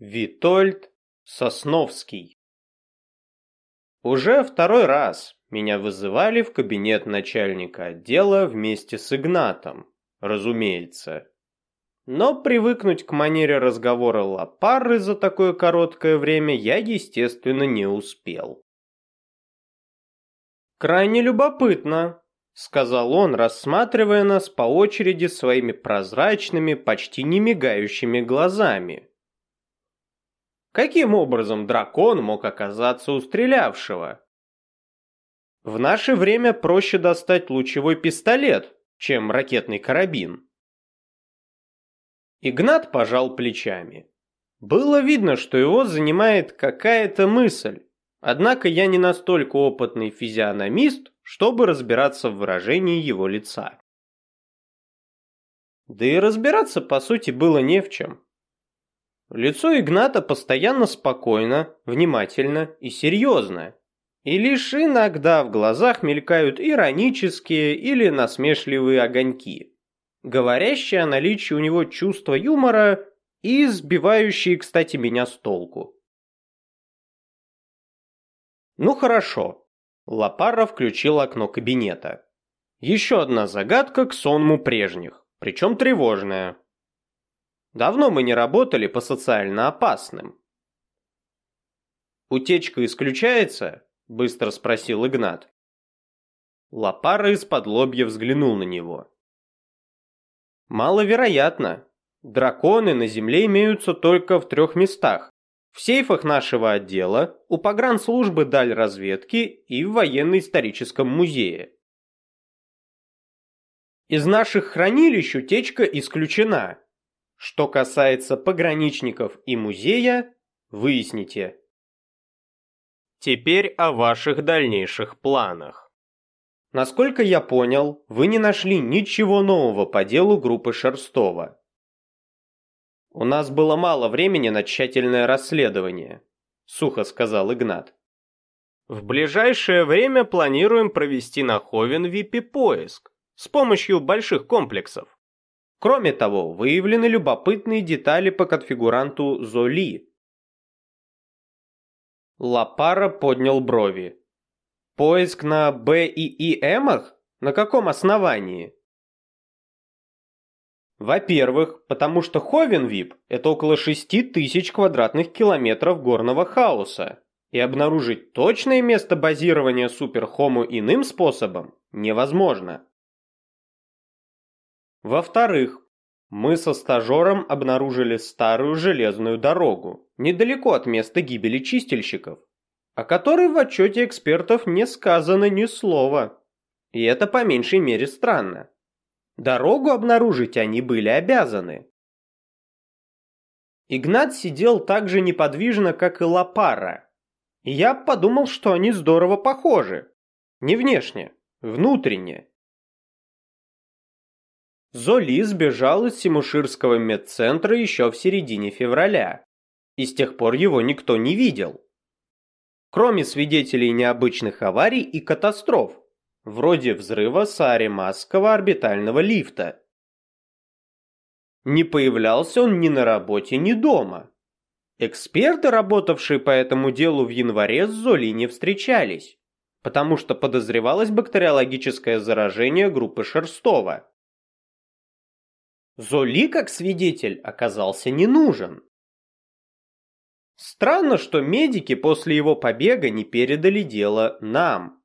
Витольд Сосновский Уже второй раз меня вызывали в кабинет начальника отдела вместе с Игнатом, разумеется. Но привыкнуть к манере разговора Лапары за такое короткое время я, естественно, не успел. «Крайне любопытно», — сказал он, рассматривая нас по очереди своими прозрачными, почти не мигающими глазами. Каким образом дракон мог оказаться у стрелявшего? В наше время проще достать лучевой пистолет, чем ракетный карабин. Игнат пожал плечами. Было видно, что его занимает какая-то мысль. Однако я не настолько опытный физиономист, чтобы разбираться в выражении его лица. Да и разбираться, по сути, было не в чем. Лицо Игната постоянно спокойно, внимательно и серьезно. И лишь иногда в глазах мелькают иронические или насмешливые огоньки, говорящие о наличии у него чувства юмора и сбивающие, кстати, меня с толку. Ну хорошо. Лапара включил окно кабинета. Еще одна загадка к сонму прежних, причем тревожная. Давно мы не работали по социально опасным. «Утечка исключается?» – быстро спросил Игнат. Лапара из-под лобья взглянул на него. «Маловероятно. Драконы на Земле имеются только в трех местах. В сейфах нашего отдела, у погранслужбы даль разведки и в военно-историческом музее. Из наших хранилищ утечка исключена, что касается пограничников и музея, выясните. Теперь о ваших дальнейших планах. Насколько я понял, вы не нашли ничего нового по делу группы Шерстова. У нас было мало времени на тщательное расследование, сухо сказал Игнат. В ближайшее время планируем провести на Ховен випи-поиск с помощью больших комплексов. Кроме того, выявлены любопытные детали по конфигуранту Золи. Лапара поднял брови. Поиск на Б и И Эмах? На каком основании? Во-первых, потому что Ховенвип – это около 6 тысяч квадратных километров горного хаоса, и обнаружить точное место базирования Суперхому иным способом невозможно. Во-вторых, мы со стажером обнаружили старую железную дорогу, недалеко от места гибели чистильщиков, о которой в отчете экспертов не сказано ни слова. И это по меньшей мере странно. Дорогу обнаружить они были обязаны. Игнат сидел так же неподвижно, как и Лапара. И я подумал, что они здорово похожи. Не внешне, внутренне. Золи сбежал из Симуширского медцентра еще в середине февраля, и с тех пор его никто не видел. Кроме свидетелей необычных аварий и катастроф, вроде взрыва Сааремасского орбитального лифта. Не появлялся он ни на работе, ни дома. Эксперты, работавшие по этому делу в январе, с Золи не встречались, потому что подозревалось бактериологическое заражение группы Шерстова. Золи как свидетель оказался не нужен. Странно, что медики после его побега не передали дело нам.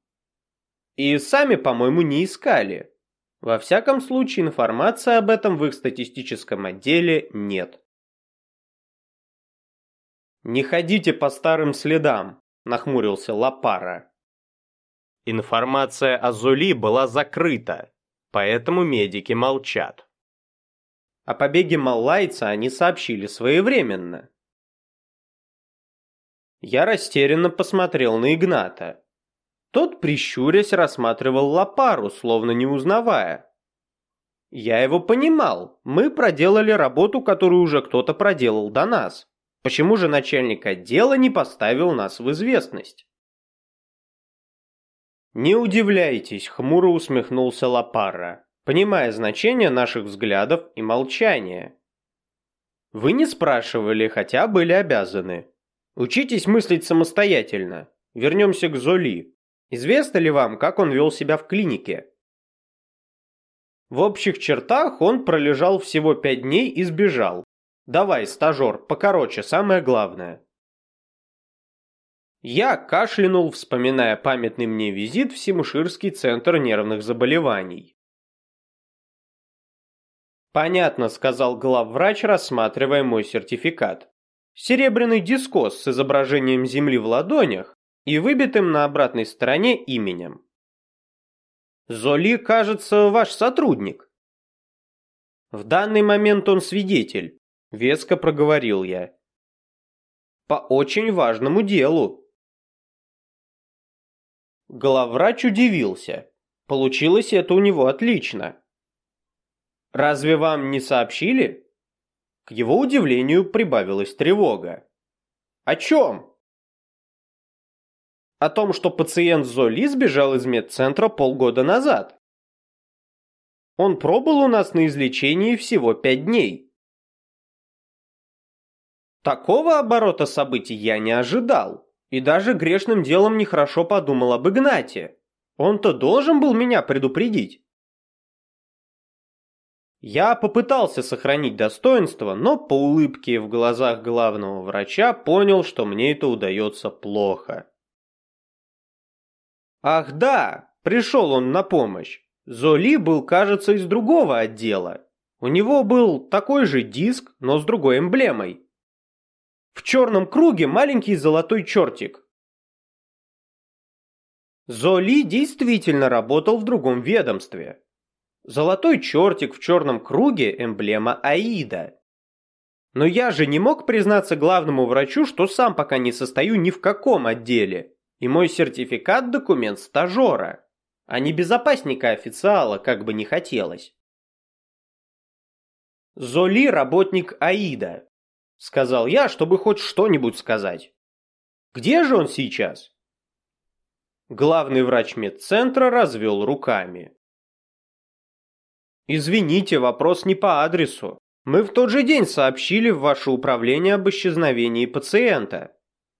И сами, по-моему, не искали. Во всяком случае, информации об этом в их статистическом отделе нет. «Не ходите по старым следам», – нахмурился Лапара. Информация о Золи была закрыта, поэтому медики молчат. О побеге Маллайца они сообщили своевременно. Я растерянно посмотрел на Игната. Тот, прищурясь, рассматривал Лапару, словно не узнавая. Я его понимал. Мы проделали работу, которую уже кто-то проделал до нас. Почему же начальник отдела не поставил нас в известность? «Не удивляйтесь», — хмуро усмехнулся Лапара понимая значение наших взглядов и молчания. Вы не спрашивали, хотя были обязаны. Учитесь мыслить самостоятельно. Вернемся к Золи. Известно ли вам, как он вел себя в клинике? В общих чертах он пролежал всего пять дней и сбежал. Давай, стажер, покороче, самое главное. Я кашлянул, вспоминая памятный мне визит в Симуширский центр нервных заболеваний. «Понятно», — сказал главврач, рассматривая мой сертификат. «Серебряный дискос с изображением Земли в ладонях и выбитым на обратной стороне именем. Золи, кажется, ваш сотрудник». «В данный момент он свидетель», — веско проговорил я. «По очень важному делу», Главврач удивился. Получилось это у него отлично. «Разве вам не сообщили?» К его удивлению прибавилась тревога. «О чем?» «О том, что пациент Золи сбежал из медцентра полгода назад. Он пробыл у нас на излечении всего пять дней». Такого оборота событий я не ожидал. И даже грешным делом нехорошо подумал об Игнате. Он-то должен был меня предупредить. Я попытался сохранить достоинство, но по улыбке в глазах главного врача понял, что мне это удается плохо. Ах да, пришел он на помощь. Золи был, кажется, из другого отдела. У него был такой же диск, но с другой эмблемой. В черном круге маленький золотой чертик. Золи действительно работал в другом ведомстве. Золотой чертик в черном круге – эмблема Аида. Но я же не мог признаться главному врачу, что сам пока не состою ни в каком отделе, и мой сертификат – документ стажера, а не безопасника-официала, как бы не хотелось. Золи – работник Аида, сказал я, чтобы хоть что-нибудь сказать. Где же он сейчас? Главный врач медцентра развел руками. Извините, вопрос не по адресу. Мы в тот же день сообщили в ваше управление об исчезновении пациента.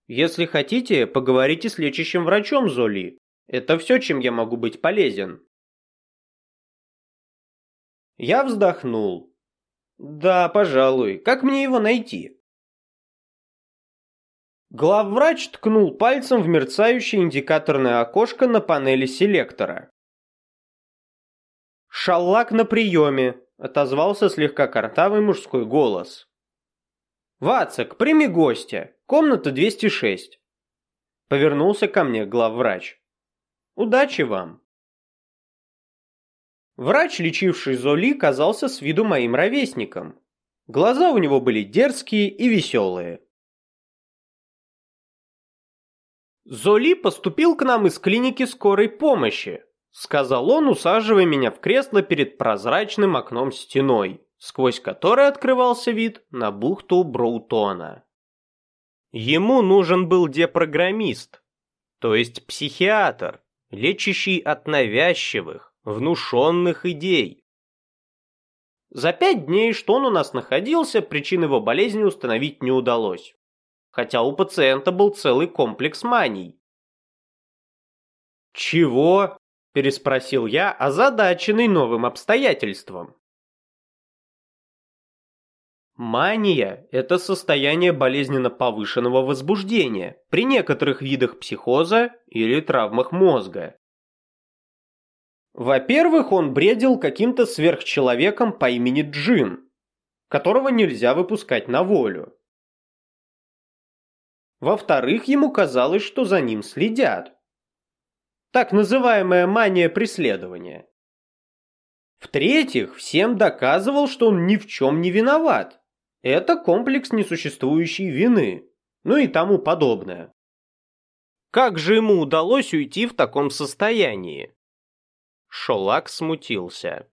Если хотите, поговорите с лечащим врачом Золи. Это все, чем я могу быть полезен. Я вздохнул. Да, пожалуй. Как мне его найти? Главврач ткнул пальцем в мерцающее индикаторное окошко на панели селектора. «Шаллак на приеме», — отозвался слегка картавый мужской голос. «Вацак, прими гостя. Комната 206». Повернулся ко мне главврач. «Удачи вам». Врач, лечивший Золи, казался с виду моим ровесником. Глаза у него были дерзкие и веселые. Золи поступил к нам из клиники скорой помощи, сказал он, усаживая меня в кресло перед прозрачным окном стеной, сквозь которое открывался вид на бухту Броутона. Ему нужен был депрограммист, то есть психиатр, лечащий от навязчивых, внушенных идей. За пять дней, что он у нас находился, причин его болезни установить не удалось. Хотя у пациента был целый комплекс маний. «Чего?» – переспросил я, озадаченный новым обстоятельством. Мания – это состояние болезненно повышенного возбуждения при некоторых видах психоза или травмах мозга. Во-первых, он бредил каким-то сверхчеловеком по имени Джин, которого нельзя выпускать на волю. Во-вторых, ему казалось, что за ним следят. Так называемая мания преследования. В-третьих, всем доказывал, что он ни в чем не виноват. Это комплекс несуществующей вины, ну и тому подобное. Как же ему удалось уйти в таком состоянии? Шолак смутился.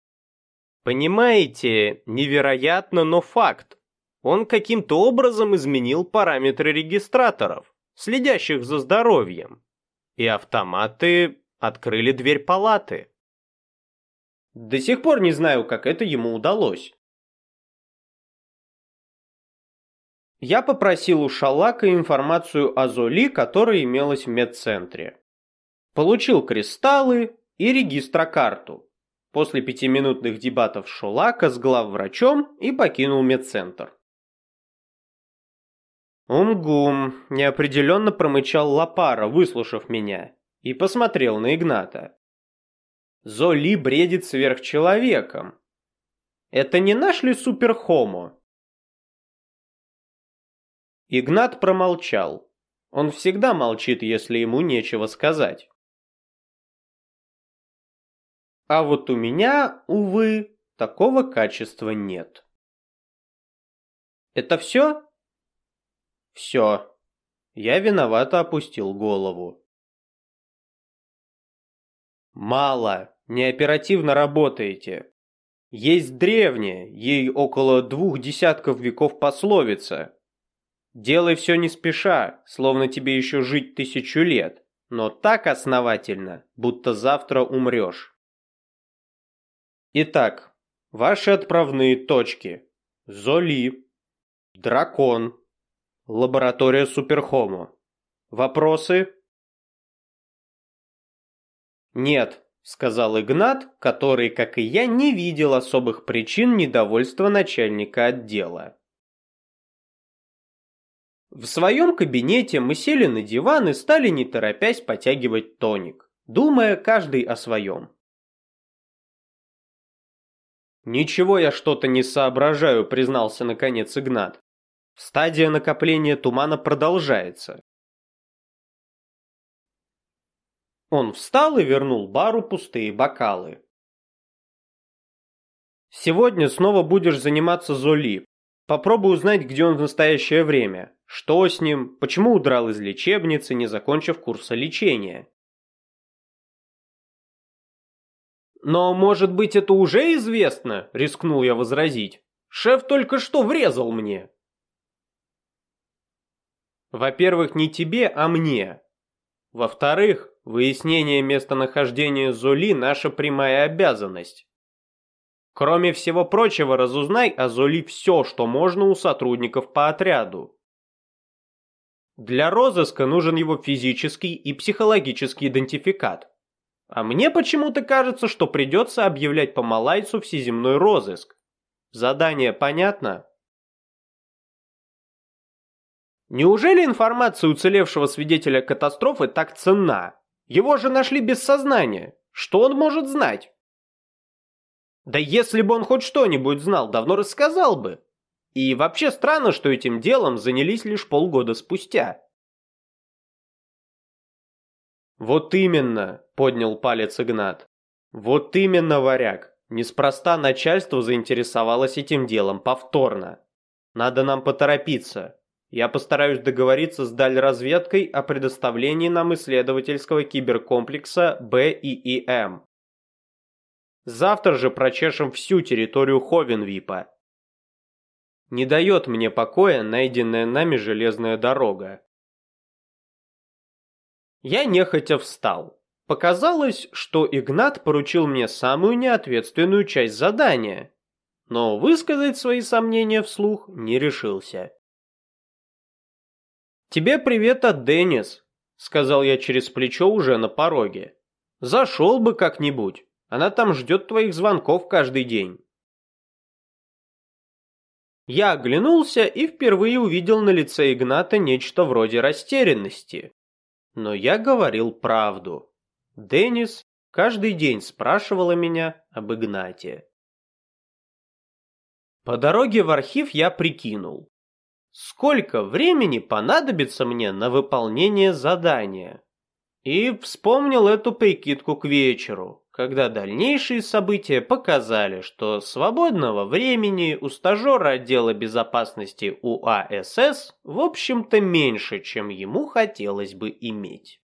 Понимаете, невероятно, но факт. Он каким-то образом изменил параметры регистраторов, следящих за здоровьем. И автоматы открыли дверь палаты. До сих пор не знаю, как это ему удалось. Я попросил у Шалака информацию о Золи, которая имелась в медцентре. Получил кристаллы и регистрокарту. После пятиминутных дебатов Шалака с главврачом и покинул медцентр. «Умгум», – неопределенно промычал Лапара, выслушав меня, и посмотрел на Игната. «Золи бредит сверхчеловеком. Это не наш ли суперхомо?» Игнат промолчал. Он всегда молчит, если ему нечего сказать. А вот у меня, увы, такого качества нет. Это все? Все. Я виновато опустил голову. Мало, неоперативно работаете. Есть древняя, ей около двух десятков веков пословица. Делай все не спеша, словно тебе еще жить тысячу лет, но так основательно, будто завтра умрешь. Итак, ваши отправные точки. Золи, Дракон, Лаборатория Суперхомо. Вопросы? Нет, сказал Игнат, который, как и я, не видел особых причин недовольства начальника отдела. В своем кабинете мы сели на диван и стали не торопясь потягивать тоник, думая каждый о своем. «Ничего я что-то не соображаю», — признался наконец Игнат. Стадия накопления тумана продолжается. Он встал и вернул бару пустые бокалы. Сегодня снова будешь заниматься Золи. Попробуй узнать, где он в настоящее время. Что с ним, почему удрал из лечебницы, не закончив курса лечения. Но, может быть, это уже известно, рискнул я возразить. Шеф только что врезал мне. Во-первых, не тебе, а мне. Во-вторых, выяснение местонахождения Золи – наша прямая обязанность. Кроме всего прочего, разузнай о Золи все, что можно у сотрудников по отряду. Для розыска нужен его физический и психологический идентификат. А мне почему-то кажется, что придется объявлять по Малайцу всеземной розыск. Задание понятно? Неужели информация уцелевшего свидетеля катастрофы так ценна? Его же нашли без сознания. Что он может знать? Да если бы он хоть что-нибудь знал, давно рассказал бы. И вообще странно, что этим делом занялись лишь полгода спустя. Вот именно, поднял палец Игнат. Вот именно, варяг. Неспроста начальство заинтересовалось этим делом повторно. Надо нам поторопиться. Я постараюсь договориться с Дальразведкой о предоставлении нам исследовательского киберкомплекса БИИМ. Завтра же прочешем всю территорию Ховенвипа. Не дает мне покоя найденная нами железная дорога. Я нехотя встал. Показалось, что Игнат поручил мне самую неответственную часть задания, но высказать свои сомнения вслух не решился. «Тебе привет от Деннис», — сказал я через плечо уже на пороге. «Зашел бы как-нибудь, она там ждет твоих звонков каждый день». Я оглянулся и впервые увидел на лице Игната нечто вроде растерянности. Но я говорил правду. Деннис каждый день спрашивала меня об Игнате. По дороге в архив я прикинул сколько времени понадобится мне на выполнение задания. И вспомнил эту прикидку к вечеру, когда дальнейшие события показали, что свободного времени у стажера отдела безопасности УАСС в общем-то меньше, чем ему хотелось бы иметь.